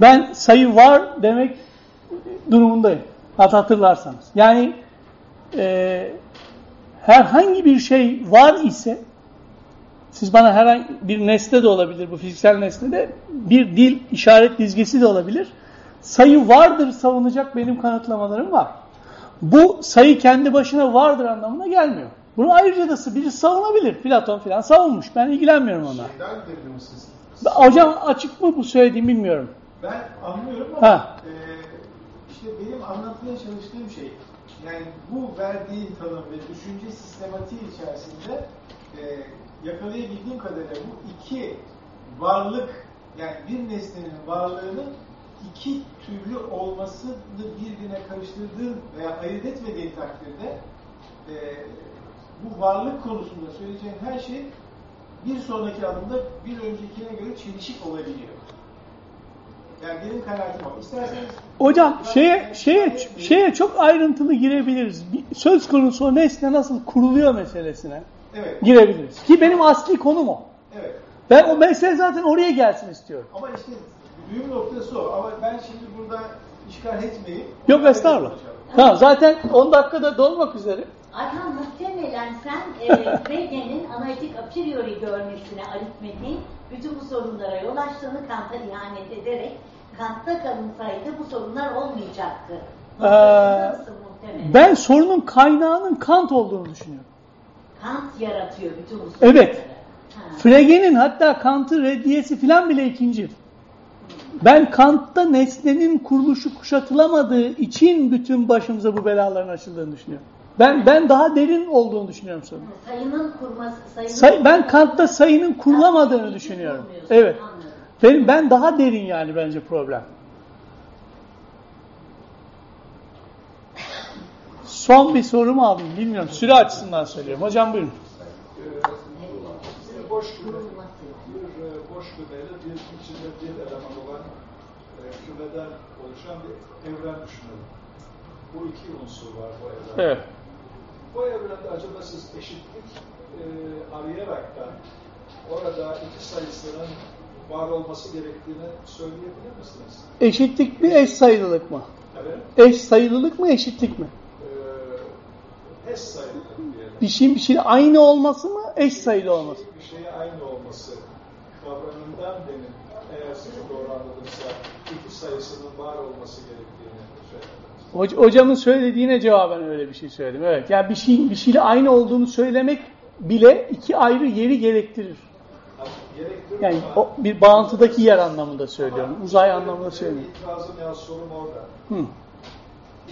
[SPEAKER 1] ben sayı var demek durumundayım. Hat hatırlarsanız. Yani e, herhangi bir şey var ise siz bana herhangi bir nesne de olabilir bu fiziksel nesne de bir dil işaret dizgesi de olabilir. Sayı vardır savunacak benim kanıtlamalarım var. Bu sayı kendi başına vardır anlamına gelmiyor. Bunu ayrıca da biri savunabilir. Platon falan savunmuş. Ben ilgilenmiyorum ona.
[SPEAKER 2] Şeyden misiniz?
[SPEAKER 1] Hocam açık mı bu söylediğim bilmiyorum.
[SPEAKER 4] Ben anlıyorum ama
[SPEAKER 1] Ha.
[SPEAKER 4] e, işte benim anlatmaya çalıştığım şey yani bu verdiğin tanım ve düşünce sistematiği içerisinde e, yakalayabildiğim kadarıyla bu iki varlık yani bir nesnenin varlığının iki türlü olmasını birbirine karıştırdığın veya ayırt etmediğin takdirde e, bu varlık konusunda söyleyeceğin her şey bir sonraki adımda bir öncekine göre çelişik olabiliyor. Yani benim kanaatim o. İsterseniz
[SPEAKER 1] Hocam şeye şeye şeye çok ayrıntılı girebiliriz. Söz konusu o nesne nasıl kuruluyor meselesine
[SPEAKER 4] Evet.
[SPEAKER 1] girebiliriz. Ki benim asli konum o.
[SPEAKER 4] Evet.
[SPEAKER 1] Ben o mesele zaten oraya gelsin istiyorum.
[SPEAKER 4] Ama işte düğüm noktası o. Ama ben şimdi burada işgal etmeyeyim.
[SPEAKER 1] Yok estağfurullah. Tamam zaten 10 dakikada dolmak üzere.
[SPEAKER 6] Ayhan muhtemelen sen e, Frege'nin analitik a priori görmesine aritmetiğin bütün bu sorunlara yol açtığını Kant'a ihanet ederek Kant'ta kalınsaydı bu sorunlar olmayacaktı. Muhtemelen.
[SPEAKER 1] Ben sorunun kaynağının Kant olduğunu düşünüyorum.
[SPEAKER 6] Kant yaratıyor bütün bu sorunları.
[SPEAKER 1] Evet.
[SPEAKER 6] Ha.
[SPEAKER 1] Frege'nin hatta Kant'ı reddiyesi filan bile ikinci. Ben Kant'ta nesnenin kuruluşu kuşatılamadığı için bütün başımıza bu belaların açıldığını düşünüyorum. Ben ben daha derin olduğunu düşünüyorum sorunun.
[SPEAKER 6] Sayının kurması, sayının
[SPEAKER 1] Say, ben Kant'ta sayının kurulamadığını düşünüyorum. Evet.
[SPEAKER 6] anladım.
[SPEAKER 1] Benim ben daha derin yani bence problem. Son bir sorumu alayım bilmiyorum. Süre açısından söylüyorum. Hocam buyurun.
[SPEAKER 7] Bir boş e, kümeyle bir içinde bir eleman olan e, kümeden oluşan bir evren düşünelim. Bu iki unsur var bu evrende.
[SPEAKER 1] Evet.
[SPEAKER 7] Bu evrende acaba siz eşitlik e, arayaraktan orada iki sayısının var olması gerektiğini söyleyebilir misiniz?
[SPEAKER 1] Eşitlik mi eş sayılılık mı?
[SPEAKER 7] Evet.
[SPEAKER 1] Eş sayılılık mı eşitlik mi?
[SPEAKER 7] E, eş sayılık diyelim.
[SPEAKER 1] Bir şeyin bir şeyin aynı olması mı eş sayılı olması?
[SPEAKER 7] Bir şeye aynı olması kavramından demin eğer sizi doğru anladımsa iki sayısının var olması gerektiğini söylediniz.
[SPEAKER 1] Hoc- hocamın söylediğine cevaben öyle bir şey söyledim. Evet. Yani bir şey bir şeyle aynı olduğunu söylemek bile iki ayrı yeri gerektirir.
[SPEAKER 7] Yani ama-
[SPEAKER 1] o bir bağıntıdaki yer anlamında söylüyorum. Uzay anlamında söylemiyorum.
[SPEAKER 7] İtirazım ya sorum orada.
[SPEAKER 1] Hı.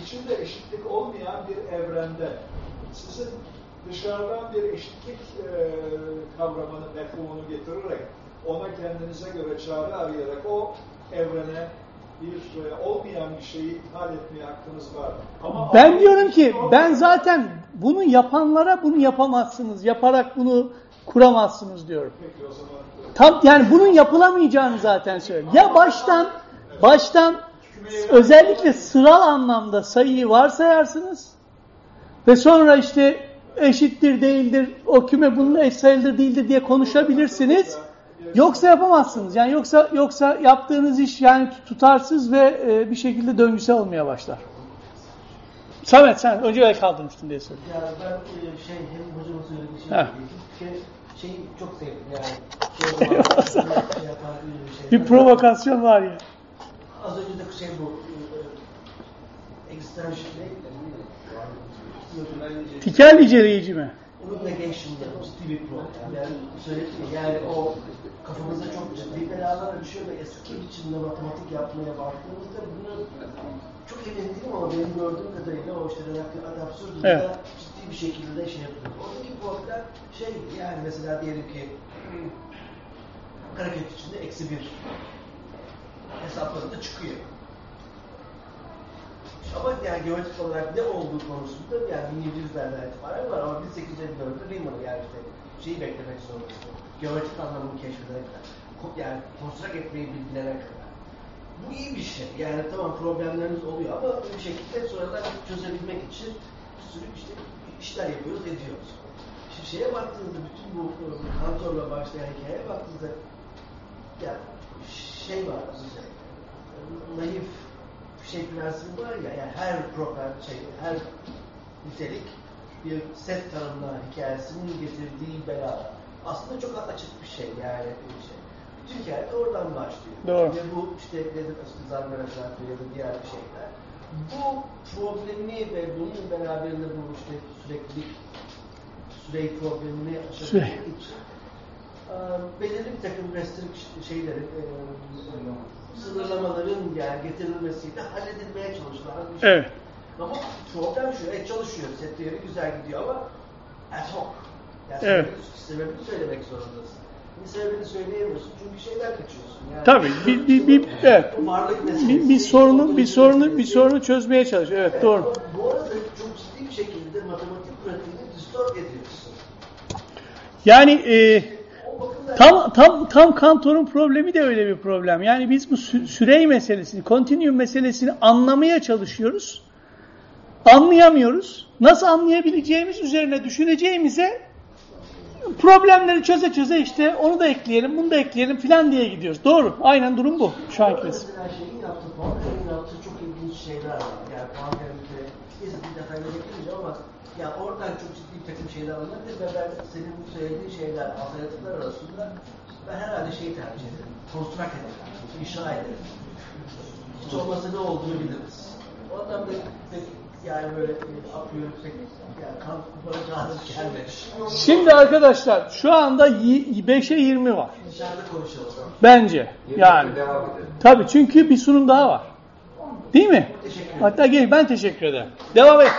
[SPEAKER 7] İçinde eşitlik olmayan bir evrende sizin dışarıdan bir eşitlik e, kavramını, mefhumunu getirerek ona kendinize göre çare arayarak o evrene bir olmayan bir şeyi ithal etmeye hakkınız var. Ama
[SPEAKER 1] Ben diyorum ki ben zaten bunu yapanlara bunu yapamazsınız. Yaparak bunu kuramazsınız diyorum.
[SPEAKER 7] Peki o zaman
[SPEAKER 1] Tam yani bunun yapılamayacağını zaten söylüyorum. Ya baştan baştan özellikle sıral anlamda sayıyı varsayarsınız ve sonra işte eşittir değildir o küme bunun eş sayılıdır değildir diye konuşabilirsiniz. Yoksa yapamazsınız. Yani yoksa yoksa yaptığınız iş yani tutarsız ve e, bir şekilde döngüsel olmaya başlar. Samet sen önce el kaldırmıştın diye söyledim.
[SPEAKER 8] Ya ben e, şey hem hocamın söylediği şeyi
[SPEAKER 1] Ha.
[SPEAKER 8] diyeyim. Şey, şeyi çok sevdim yani. Şey, şey bir şey.
[SPEAKER 1] Bir provokasyon var ya.
[SPEAKER 8] Az önce de şey bu e, extension ne?
[SPEAKER 1] Tikel niceleyici mi?
[SPEAKER 8] Onun negation'da ciddi bir problem. Yani söyledim ya, yani o kafamızda çok ciddi belalar düşüyor ve eski biçimde matematik yapmaya baktığımızda bunu çok emin değilim ama benim gördüğüm kadarıyla o işte reaktif adapsürdüzde
[SPEAKER 1] Evet.
[SPEAKER 8] ciddi bir şekilde şey yapıyor. Oradaki problem şey yani mesela diyelim ki hareket içinde eksi bir hesaplarında çıkıyor. Ama yani geometrik olarak ne olduğu konusunda yani 1700'lerden itibaren var ama 1854'de Riemann yani işte şeyi beklemek zorundasın. Geometrik anlamını keşfedene kadar. Yani konstrak etmeyi bilgilene kadar. Bu iyi bir şey. Yani tamam problemlerimiz oluyor ama bir şekilde sonradan çözebilmek için bir sürü işte işler yapıyoruz, ediyoruz. Şimdi şeye baktığınızda bütün bu e, kantorla başlayan hikayeye baktığınızda yani şey var size naif şey prensibi var ya yani her problem şey her nitelik bir set tanımla hikayesinin getirdiği bela aslında çok açık bir şey yani bir şey. Bütün hikaye de oradan başlıyor.
[SPEAKER 1] Doğru.
[SPEAKER 8] Ve bu işte dedim Zarmeresat ya da diğer şeyler. Bu problemi ve bunun beraberinde bu işte süreklilik süreyi problemini aşabilmek için belirli bir takım restriction şeyleri e, yani getirilmesiyle halledilmeye çalışılan bir şey.
[SPEAKER 1] Evet.
[SPEAKER 8] Ama problem şu, evet çalışıyor, set teori güzel gidiyor ama ad hoc. Yani
[SPEAKER 1] Evet.
[SPEAKER 8] sebebini, sebebini söylemek zorundasın. Bir sebebini söyleyemiyorsun çünkü şeyden kaçıyorsun. Yani,
[SPEAKER 1] Tabii, bir- bir- bir- evet. Bir, bir sorunu bir sorunu bir sorunu çözmeye çalışıyor. Evet, doğru.
[SPEAKER 8] ama Bu arada çok ciddi bir şekilde matematik pratiğini distort ediyorsun.
[SPEAKER 1] Yani e, tam tam tam Kantor'un problemi de öyle bir problem. Yani biz bu sü- sürey meselesini, continuum meselesini anlamaya çalışıyoruz. Anlayamıyoruz. Nasıl anlayabileceğimiz üzerine düşüneceğimize problemleri çöze çöze işte onu da ekleyelim, bunu da ekleyelim filan diye gidiyoruz. Doğru. Aynen durum bu şu anki resim.
[SPEAKER 8] şeyin yaptığı, yaptığı çok ilginç şeyler var. Yani neyse bir detaylara girmeyeceğim ama ya oradan çok bir takım şeyler alınabilir ve ben senin bu söylediğin şeyler, alternatifler arasında ben herhalde şeyi tercih ederim. Konstrak ederim, inşa ederim. Hiç olmasa ne olduğunu biliriz. Ondan da yani böyle apıyor pek yani kan kuparacağınız gelmemiş.
[SPEAKER 1] Şimdi arkadaşlar şu anda 5'e 20 var.
[SPEAKER 8] Dışarıda konuşalım.
[SPEAKER 1] Bence. Yani. Tabii çünkü bir sunum daha var. Değil mi? Hatta gel ben teşekkür ederim. Devam et.